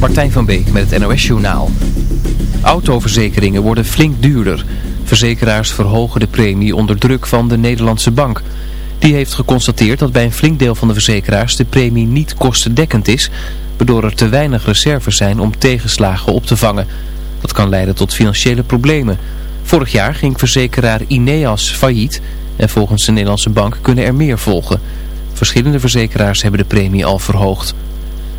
Martijn van Beek met het NOS Journaal. Autoverzekeringen worden flink duurder. Verzekeraars verhogen de premie onder druk van de Nederlandse bank. Die heeft geconstateerd dat bij een flink deel van de verzekeraars de premie niet kostendekkend is... waardoor er te weinig reserves zijn om tegenslagen op te vangen. Dat kan leiden tot financiële problemen. Vorig jaar ging verzekeraar Ineas failliet... en volgens de Nederlandse bank kunnen er meer volgen... Verschillende verzekeraars hebben de premie al verhoogd.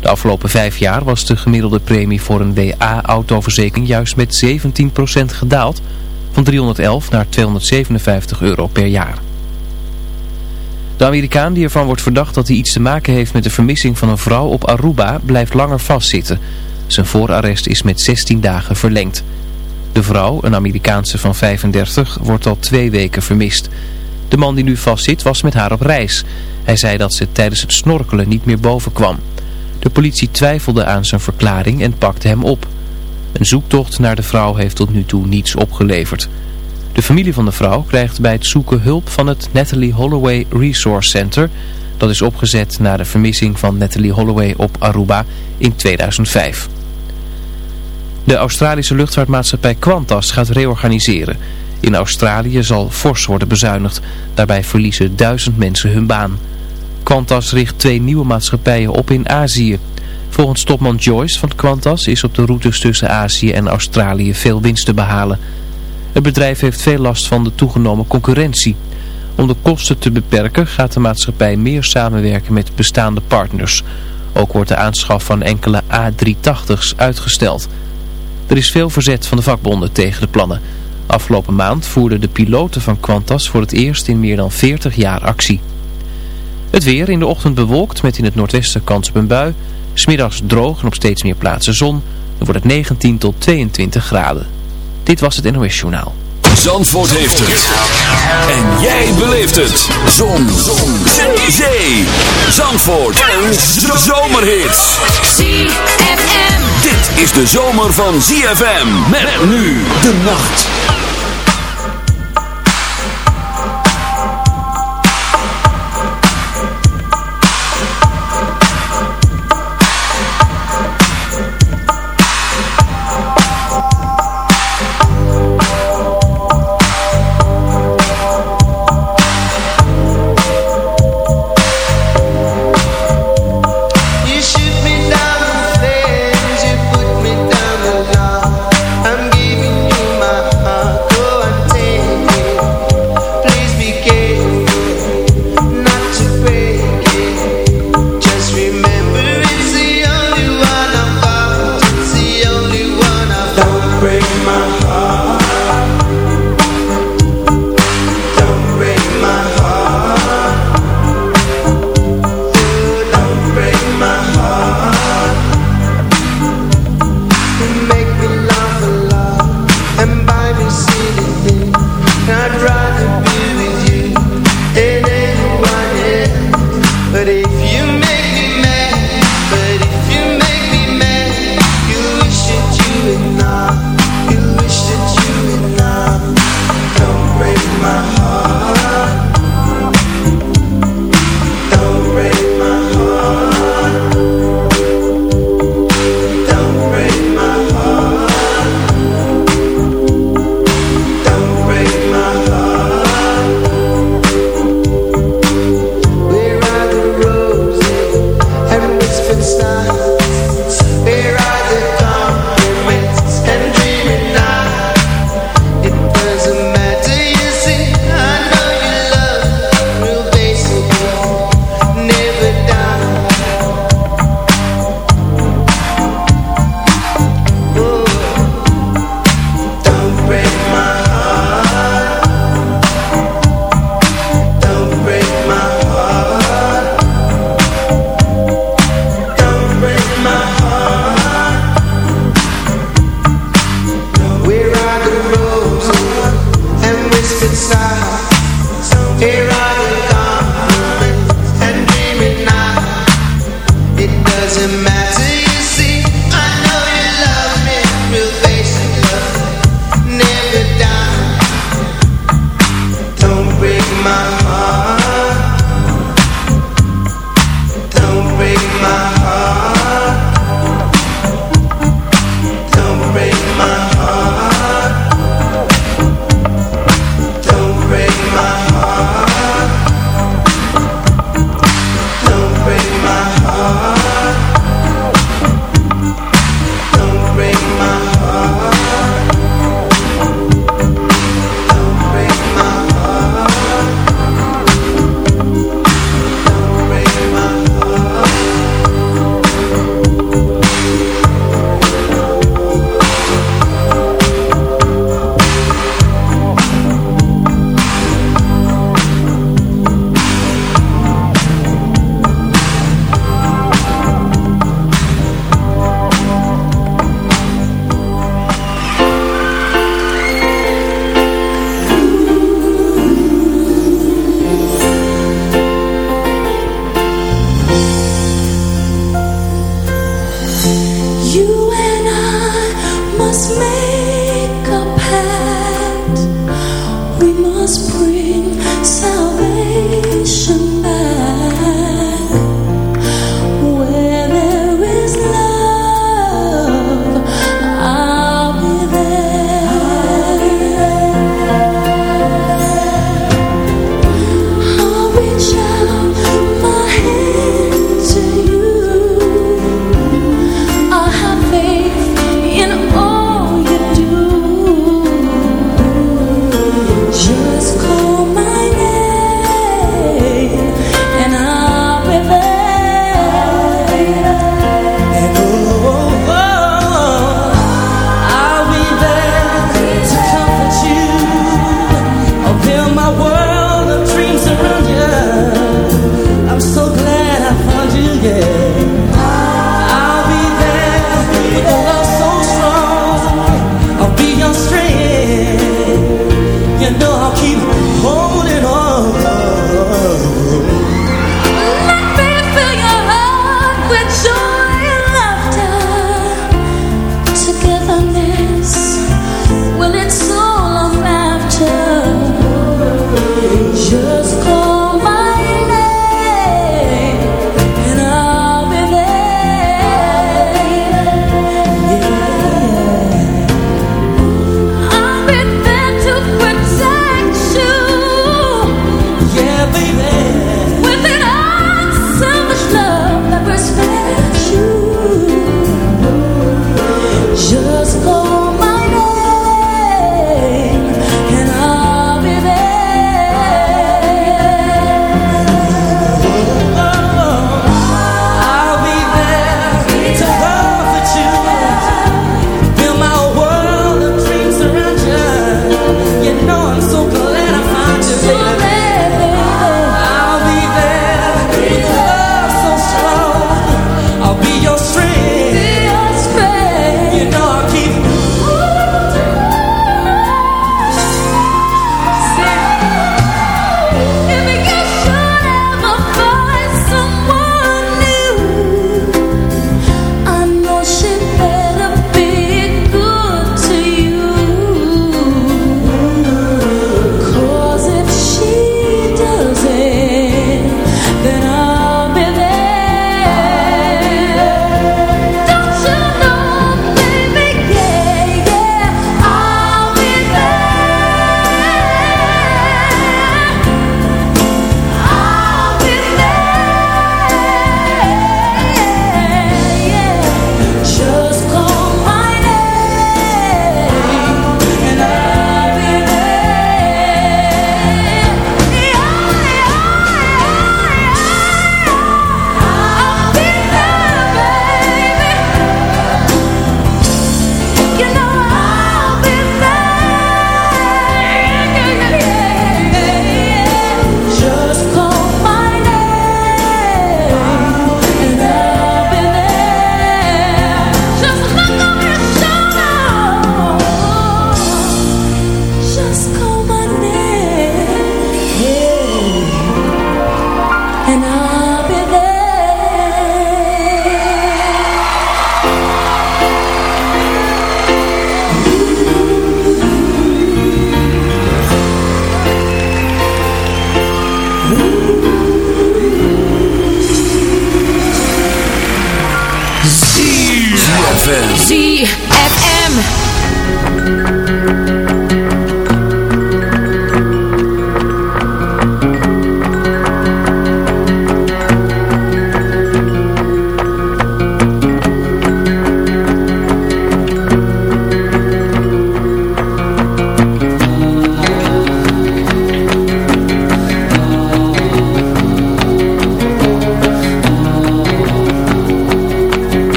De afgelopen vijf jaar was de gemiddelde premie voor een WA-autoverzekering juist met 17% gedaald, van 311 naar 257 euro per jaar. De Amerikaan die ervan wordt verdacht dat hij iets te maken heeft met de vermissing van een vrouw op Aruba blijft langer vastzitten. Zijn voorarrest is met 16 dagen verlengd. De vrouw, een Amerikaanse van 35, wordt al twee weken vermist. De man die nu vastzit was met haar op reis. Hij zei dat ze tijdens het snorkelen niet meer boven kwam. De politie twijfelde aan zijn verklaring en pakte hem op. Een zoektocht naar de vrouw heeft tot nu toe niets opgeleverd. De familie van de vrouw krijgt bij het zoeken hulp van het Natalie Holloway Resource Center. Dat is opgezet na de vermissing van Natalie Holloway op Aruba in 2005. De Australische luchtvaartmaatschappij Qantas gaat reorganiseren. In Australië zal fors worden bezuinigd. Daarbij verliezen duizend mensen hun baan. Qantas richt twee nieuwe maatschappijen op in Azië. Volgens topman Joyce van Qantas is op de routes tussen Azië en Australië veel winst te behalen. Het bedrijf heeft veel last van de toegenomen concurrentie. Om de kosten te beperken gaat de maatschappij meer samenwerken met bestaande partners. Ook wordt de aanschaf van enkele A380's uitgesteld. Er is veel verzet van de vakbonden tegen de plannen. Afgelopen maand voerden de piloten van Qantas voor het eerst in meer dan 40 jaar actie. Het weer in de ochtend bewolkt met in het noordwesten kans op een bui. Smiddags droog en op steeds meer plaatsen zon. Dan wordt het 19 tot 22 graden. Dit was het NOS Journaal. Zandvoort heeft het. En jij beleeft het. Zon. zon. Zee. Zee. Zandvoort. Een zomerhit. ZFM. Dit is de zomer van ZFM. Met nu de nacht.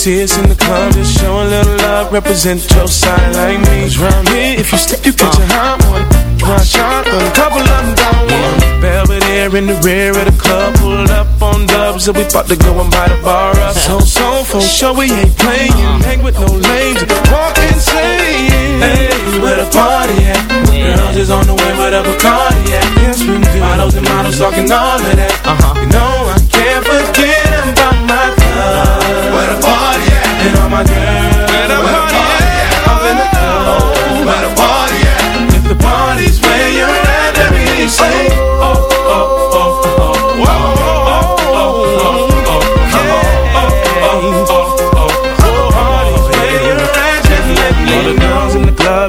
See us in the club. Just show a little love, represent your side like me. 'Cause round here, if you slip, you catch a hot one. One shot, a couple of them down one. Belvedere in the rear of the club, pulled up on dubs, and we about to go and buy the bar up. So, so, for sure we ain't playing. Hang with no lames, walk insane. Hey, where the party at? Girls is on the way, where the Bacardi at? Yes, we do. Models and models talking all of that. Uh-huh. You know I my girls. Where the the? If the party's where you're at, let me.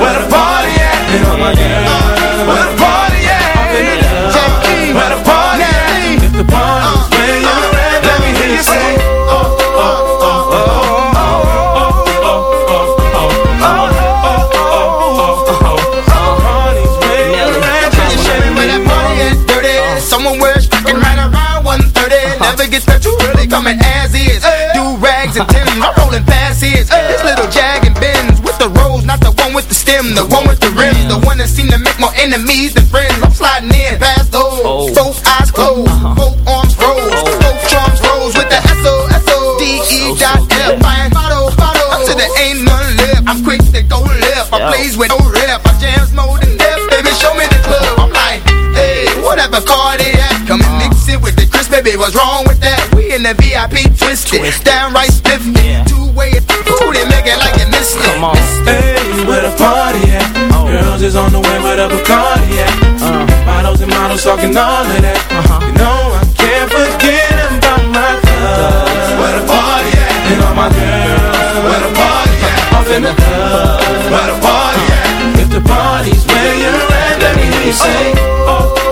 Where the party at? Where the party at? Where the party at? If the party's uh, where you're at, let me hear you say. Oh, oh, oh, oh. Never get special, really coming as is. Do rags and Tim's, I'm rolling fast is stem, the one with the rims The one that seem to make more enemies than friends. I'm sliding in past those. Oh. Both eyes closed, uh-huh. both arms rose oh. Both drums rose with the S-O-S-O oh, D-E dot F Fine bottle, bottle. Until there ain't none left. I'm quick to go left. I plays with no rep. I jams more than death Baby, show me the club. I'm like, hey, whatever car they at? Come and mix it with the crisp. Baby, what's wrong with that? We in the VIP twisted. Downright spiffy Yeah. Two-way, ooh, they make it like you missed it. Come on. The party at? Girls is on the way, where the Bacardi at? Models and models talking all of that. You know I can't forget about my club. Where the party at? And all my girls. Where the party at? Off in the club. Where the party at? If the party's where you're at, let me hear you say. Oh, oh, oh,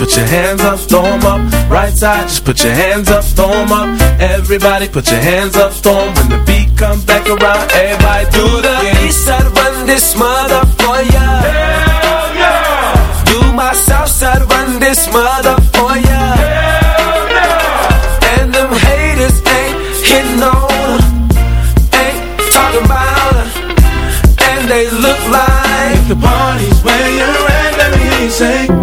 put your hands up, throw up. Right side, just put your hands up, throw up. Everybody put your hands up, throw. When the beat comes back around, everybody do the East side run this mother for ya. Hell yeah! Do my south side run this mother for ya. Hell yeah! And them haters ain't hitting on, ain't talking about her. And they look like If the party's where you're at, let me hear you say.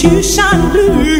去山麓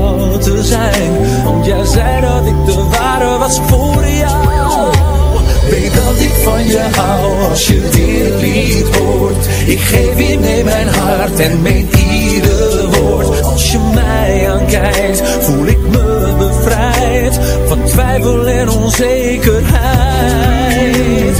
te zijn. Want jij zei dat ik de ware was voor jou. Weet dat ik van je hou als je dit lied hoort. Ik geef je mee mijn hart en meen ieder woord. Als je mij aankijkt, voel ik me bevrijd van twijfel en onzekerheid.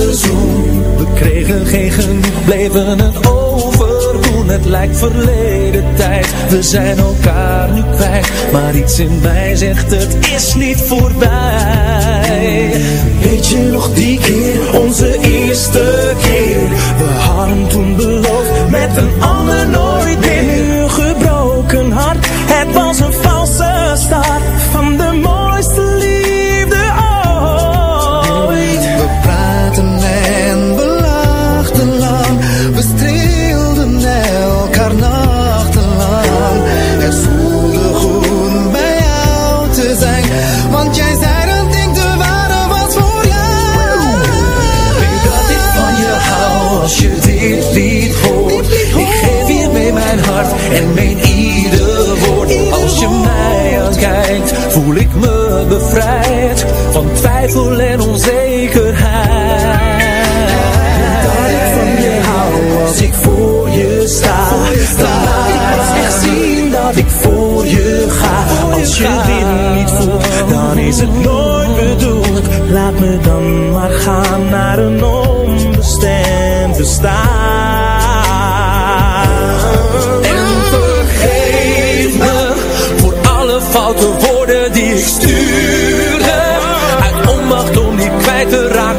kregen geen genoeg, bleven het overdoen. Het lijkt verleden tijd, we zijn elkaar nu kwijt. Maar iets in mij zegt het is niet voorbij. Weet je nog die keer, onze eerste keer? We hadden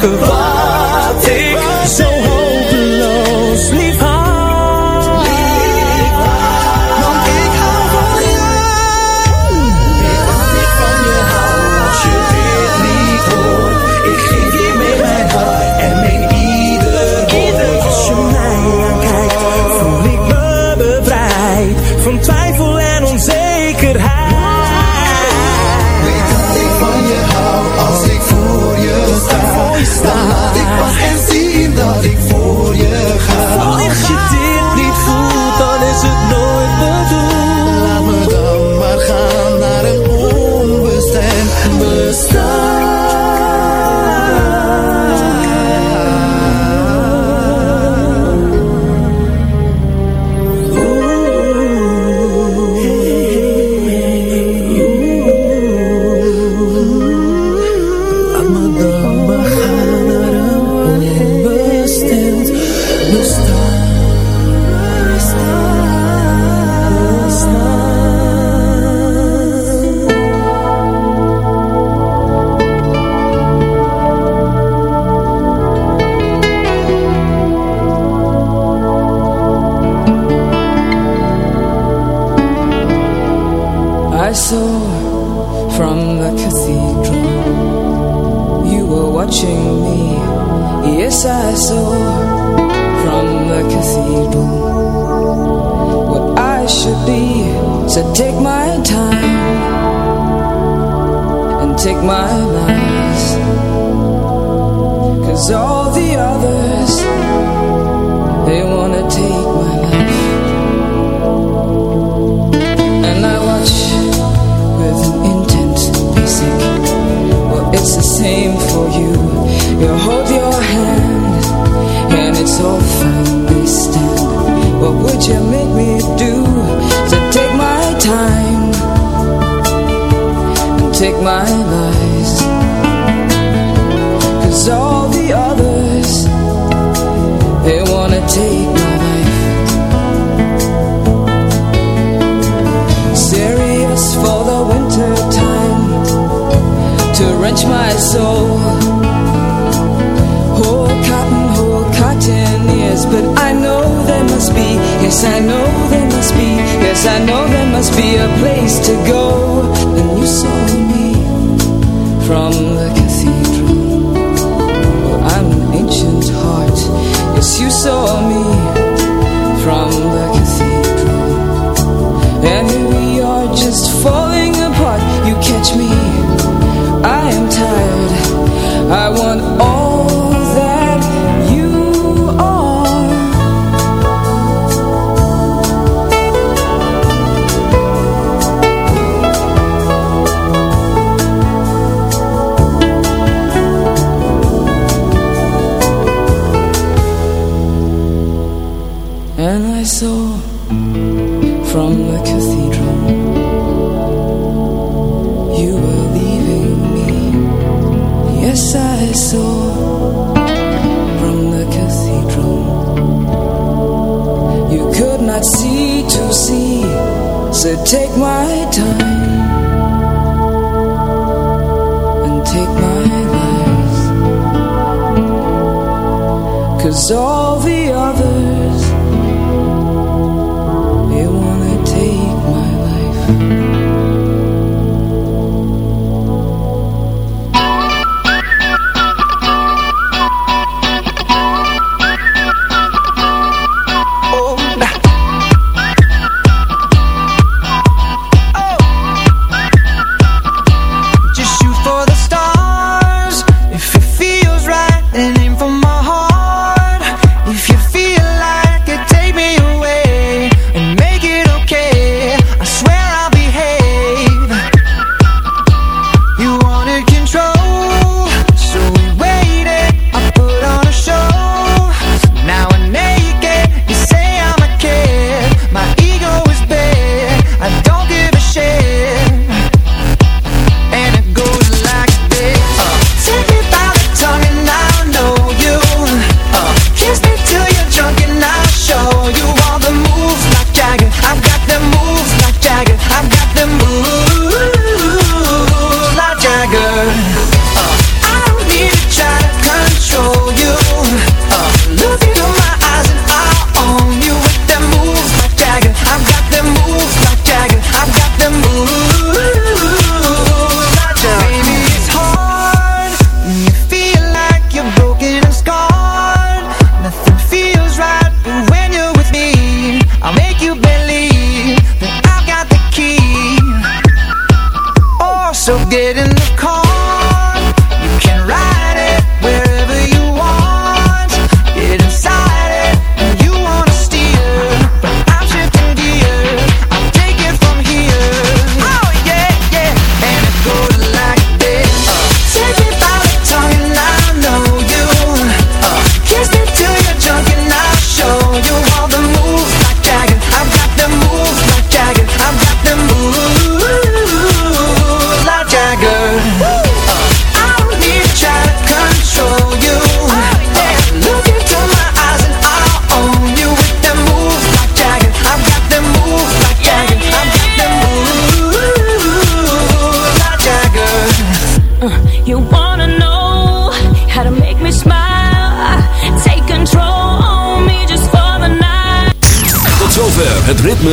그거